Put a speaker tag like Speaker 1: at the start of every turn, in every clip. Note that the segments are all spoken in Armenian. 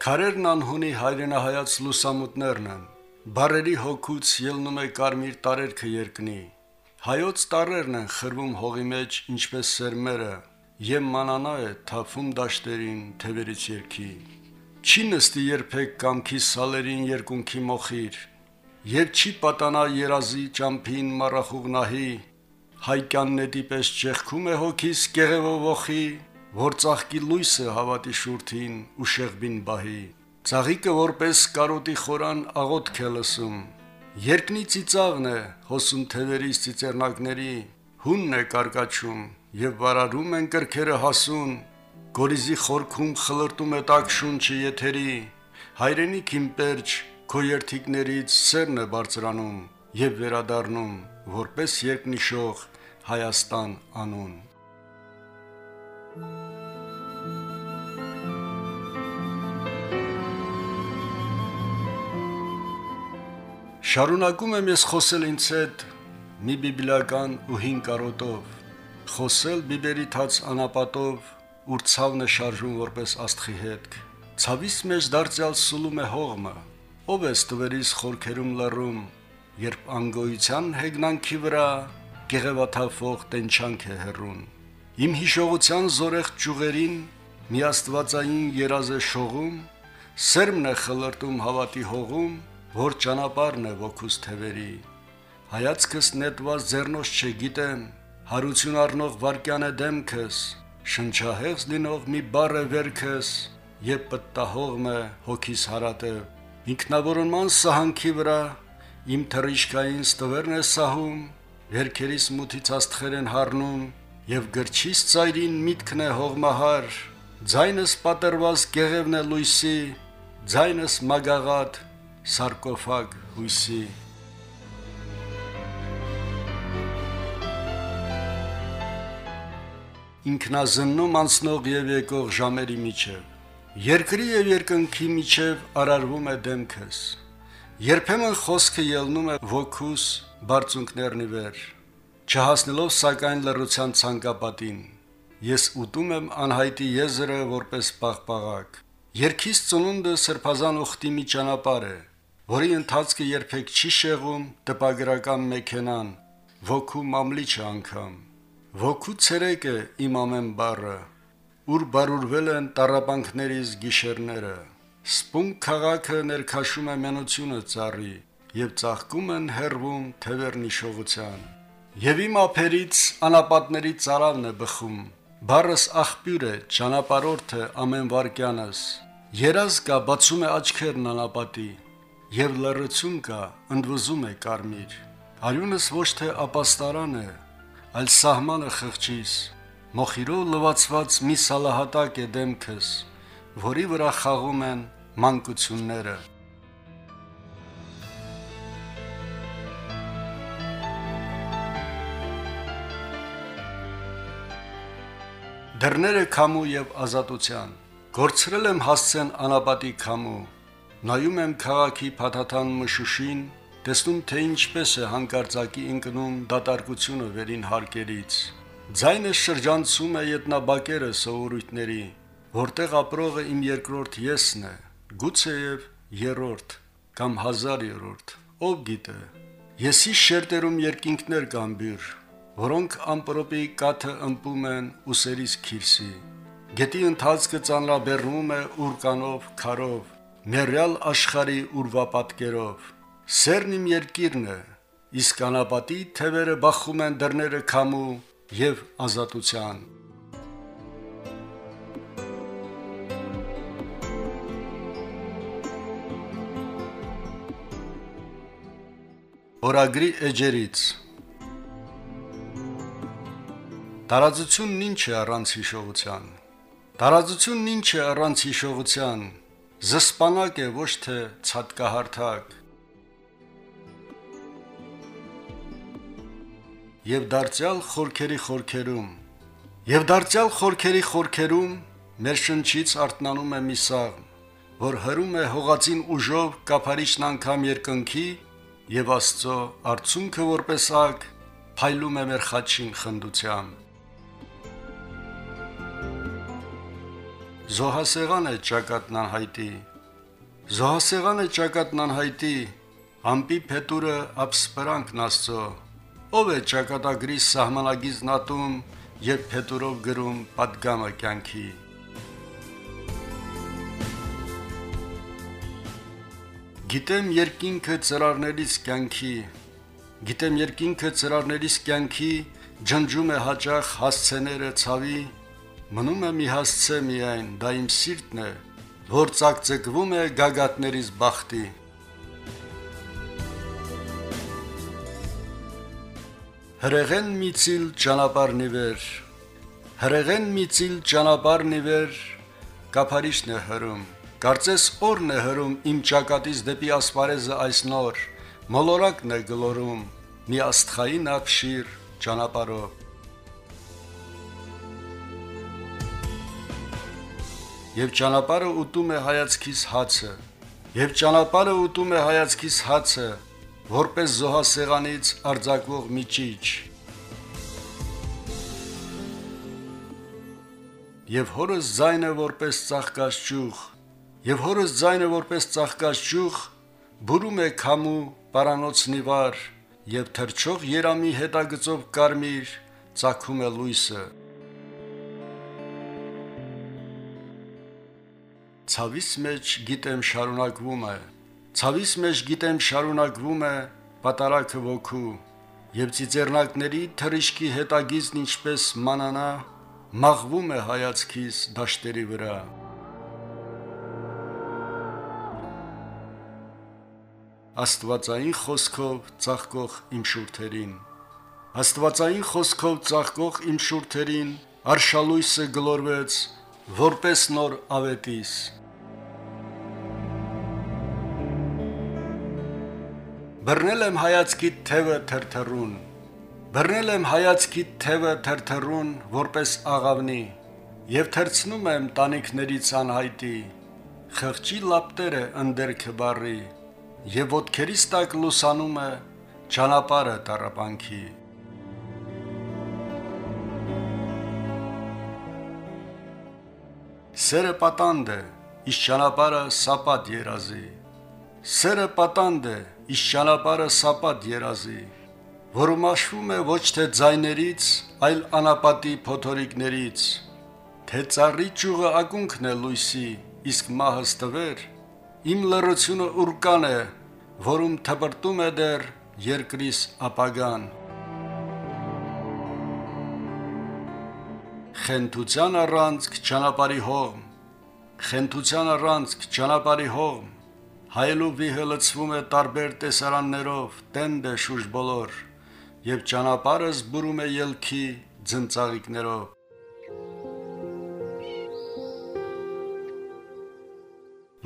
Speaker 1: Քարերն անհունի հայրենահայաց լուսամուտներն են։ Բարերի հոգուց ելնում է կարմիր տարերքը երկնի։ Հայոց տարերն են խրվում հողի մեջ, ինչպես սերմերը, եւ մանանա է թափում դաշտերին թևերից երկի։ Չի նստի երբեք կամքի սալերին երկունքի մոխիր, եւ չի պատանա երազի ճամփին մառախուղնահի, հայկյան նետի պես ճեղքում է հոգիս կեղևով ոխի, որ ծաղկի լույսը հավատի շուրթին ու շեղբին բահի։ Ծաղիկը որպես կարոտի խորան աղոթք է լսում։ Երկնի ծիծաղն է հոսում թևերից ծիծեռնակների, հունն է կարկաչում եւ վարարում են կրքերը հասուն։ Գորիզի խորքում խլրտում է տակ շունչը եթերի, հայրենիք իմ պերճ, քո երթիկներից սերն է բարձրանում եւ վերադառնում, որպես երկնիշող Հայաստան անուն։ Շարունակում եմ ես խոսել ինձ հետ մի բիբլիական ու հին կարոտով, խոսել բիբերի թաց անապատով, ուր ցավն է շարժում որպես աստղի հետք։ Ցավից մեջ դարձյալ սուլում է հողմը, ով է ստվերից խորքերում լռում, երբ անգոյության հեգնանքի վրա գեղևաթափող տենչանք է հեռուն։ Իմ հիշողության զորեղ ճուղերին մի աստվածային երազ է շողում, սերմն է խլրտում հավատի հողում, որ ճանապարհն է ոգուս թևերի։ Հայացքս նետված ձեռնոց չգիտեմ, հարություն առնող վարկյան է դեմքս, շնչահեղձ լինող մի բառ է վերքս, եւ պտտահողմ է հոգիս հարատև։ Ինքնավորոնման սահանքի վրա իմ թռիչքային ստվերն է սահում, վերքերիս մութից աստղեր են հառնում, եւ գրչիս ծայրին միտքն է հողմահար, ձայնս պատերված գեղևն է լույսի, ձայնս մագաղատ սարկոֆագ հույսի ինքնազննում անցնող եւ եկող ժամերի միջև երկրի եւ երկնքի միջև արարվում է դեմքս երբեմն խոսքը ելնում է ոգուս բարձունքներնի վեր չհասնելով սակայն լռության ցանկապատին ես ուտում եմ անհայտի եզրը որպես պաղպաղակ երկիս ծնունդը սրբազան ուխտի մի ճանապարհ է որի ընթացքը երբեք չի շեղում տպագրական մեքենան, ոգու մամլիչը անգամ։ Ոգու ցերեկը իմ ամեն բառը, ուր բարուրվել են տարապանքներից գիշերները։ Սպունգ քաղաքը ներքաշում է մենությունը ծառի եւ ծաղկում են հերվում թևերնի շողության։ Եվ իմ ափերից անապատների ծարավն է բխում։ Բարս աղբյուր է, ճանապարհորդը ամեն վարքյանս։ Երազ կա բացում է աչքերն անապատի եւ լռություն կա, ընդվզում է կարմիր։ Արյունս ոչ թե ապաստարան է, այլ սահմանը խղճիս։ Մոխիրով լվացված մի սալահատակ է դեմքս, որի վրա խաղում են մանկությունները։ Դռները քամու եւ ազատության։ Գործրել եմ հասցեն անապատի քամու Նայում եմ քաղաքի փաթաթան մշուշին, տեսնում թե ինչպես է հանկարծակի ընկնում դատարկությունը վերին հարկերից։ Ձայնը շրջանցում է ետնաբակերը սովորույթների, որտեղ ապրողը իմ երկրորդ եսն է, գուցեև երրորդ կամ հազարերորդ, ով գիտե։ Եսի շերտերում երկինքներ կան բյուր, որոնք ամպրոպի կաթը ըմպում են ուսերից քիրսի։ Գետի ընթացքը ծանրաբեռնում է ուրկանով, քարով, մերյալ աշխարի ուրվապատկերով։ Սերն իմ երկիրն է, իսկ անապատի թևերը բախում են դռները քամու եւ ազատության։ Օրագրի էջերից Տարածությունն ինչ է առանց հիշողության։ Տարածությունն ինչ է առանց հիշողության զսպանակ է ոչ թե ցածկահարթակ եւ դարձյալ խորքերի խորքերում եւ դարձյալ խորքերի խորքերում մեր շնչից արտնանում է մի սաղ որ հրում է հողածին ուժով կափարիչն անգամ երկնքի եւ աստծո արցունքը որպես ակ փայլում է մեր խաչին խնդությամբ Զոհասեղան է ճակատն անհայտի։ Զոհասեղան է ճակատն անհայտի։ Համպի փետուրը ապսպրանքն Աստծո։ Ով է ճակատագրի սահմանագիծ նատում եւ փետուրով գրում падգամը կյանքի։ Գիտեմ երկինքը ծրարներից կյանքի։ Գիտեմ երկինքը ծրարներից կյանքի ջնջում է հաճախ հասցեները ցավի մնում է մի հասցե միայն, դա իմ սիրտն է, որ ցակցկվում է գագաթներից բախտի։ Հրեղեն միցիլ ճանապարհն իվեր, հրեղեն միցիլ ճանապարհն իվեր, կափարիշն է հրում, կարծես օրն է հրում իմ ճակատից դեպի ասպարեզը այս նոր, մոլորակն է գլորում, մի աստխային ապշիր ճանապարհով։ եւ ճանապարհը ուտում է հայացքիս հացը, եւ ճանապարհը ուտում է հայացքիս հացը, որպես զոհասեղանից արձակվող միջիչ։ Եվ հորս ձայնը որպես ծաղկած ճյուղ, եւ հորս ձայնը որպես ծաղկած ճյուղ, բուրում է քամու պարանոցնի վար, եւ թրջող երամի հետագծով կարմիր ծակում է լույսը։ Ցավիս մեջ գիտեմ շարունակվում է, ցավիս մեջ գիտեմ շարունակվում է պատարակը ոգու, եւ ծիծեռնակների թրիշկի հետագիծն ինչպես մանանա մաղվում է հայացքիս դաշտերի վրա։ Աստվածային խոսքով ծաղկող իմ շուրթերին Աստվածային խոսքով ծաղկող իմ շուրթերին արշալույսը գլորվեց որպես նոր ավետիս Բռնել եմ հայացքի թևը թրթռուն, բռնել եմ հայացքի թևը թրթռուն որպես աղավնի, եւ թրցնում եմ տանիքներից անհայտի, խղճի լապտերը ընդերքը բարի, եւ ոտքերիս տակ լուսանում է ճանապարհը տարապանքի։ Սերը պատանդ է, իշ ճանապարհը սապատ երազի։ Սերը պատանդ է, իշ ճանապարհը սապատ երազի, որում աշվում է ոչ թե ձայներից, այլ անապատի փոթորիկներից, թե ծառի ճյուղը ակունքն է լույսի, իսկ մահը ստվեր, իմ լրությունը ուրկան է, որում թպրտում է դեռ երկրիս ապագան։ Խենթության առանցք ճանապարհի հողմ, խենթության առանցք ճանապարհի հողմ, հայելու վիհը լցվում է տարբեր տեսարաններով, տենդ է շուշ բոլոր, եւ ճանապարհը զբուրում է ելքի ձնծաղիկներով։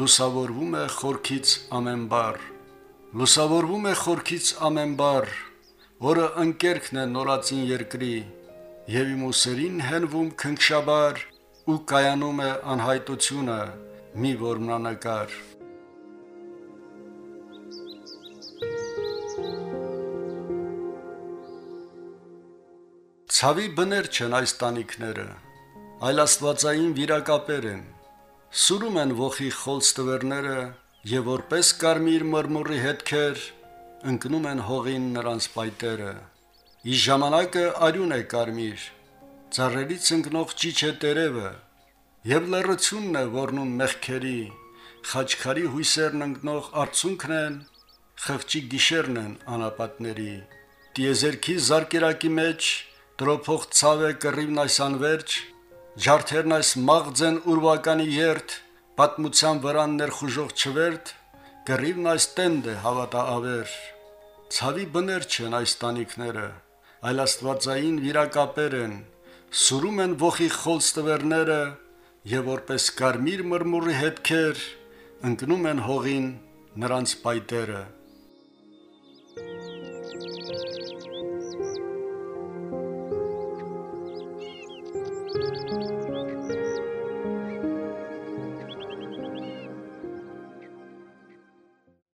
Speaker 1: Լուսավորվում է խորքից ամեն բար, լուսավորվում է խորքից ամեն բար, որը ընկերքն է նորածին երկրի, եւ իմ ուսերին հենվում քնքշաբար ու կայանում է անհայտությունը մի որմնանկար։ Ցավի բներ չեն այս տանիքները, այլ աստվածային վիրակապեր են։ Սուրում են ողի խոլստվերները եւ որպես կարմիր մրմուրի հետքեր ընկնում են հողին նրանց պայտերը։ Իս ժամանակը արյուն է կարմիր, ծառերից ընկնող ճիչ է տերևը, եւ լրությունն է որնում մեղքերի, խաչքարի հույսերն ընկնող արցունքն են, խղճի գիշերն են անապատների։ Տիեզերքի զարկերակի մեջ Տրոփող ցավ է կռիվն այս անverջ, ջարդերն այս մաղձեն ուրվականի երթ, պատմության վրան ներխուժող չվերթ, կռիվն այս տենդ է հավատա ավեր։ Ցավի բներ չեն այս տանիքները, այլ աստվածային վիրակապեր են, սուրում են ողի խոլստվերները եւ որպես կարմիր մրմուրի հետքեր ընկնում են հողին նրանց պայտերը։